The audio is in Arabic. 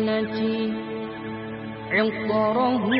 للمدينة عطره.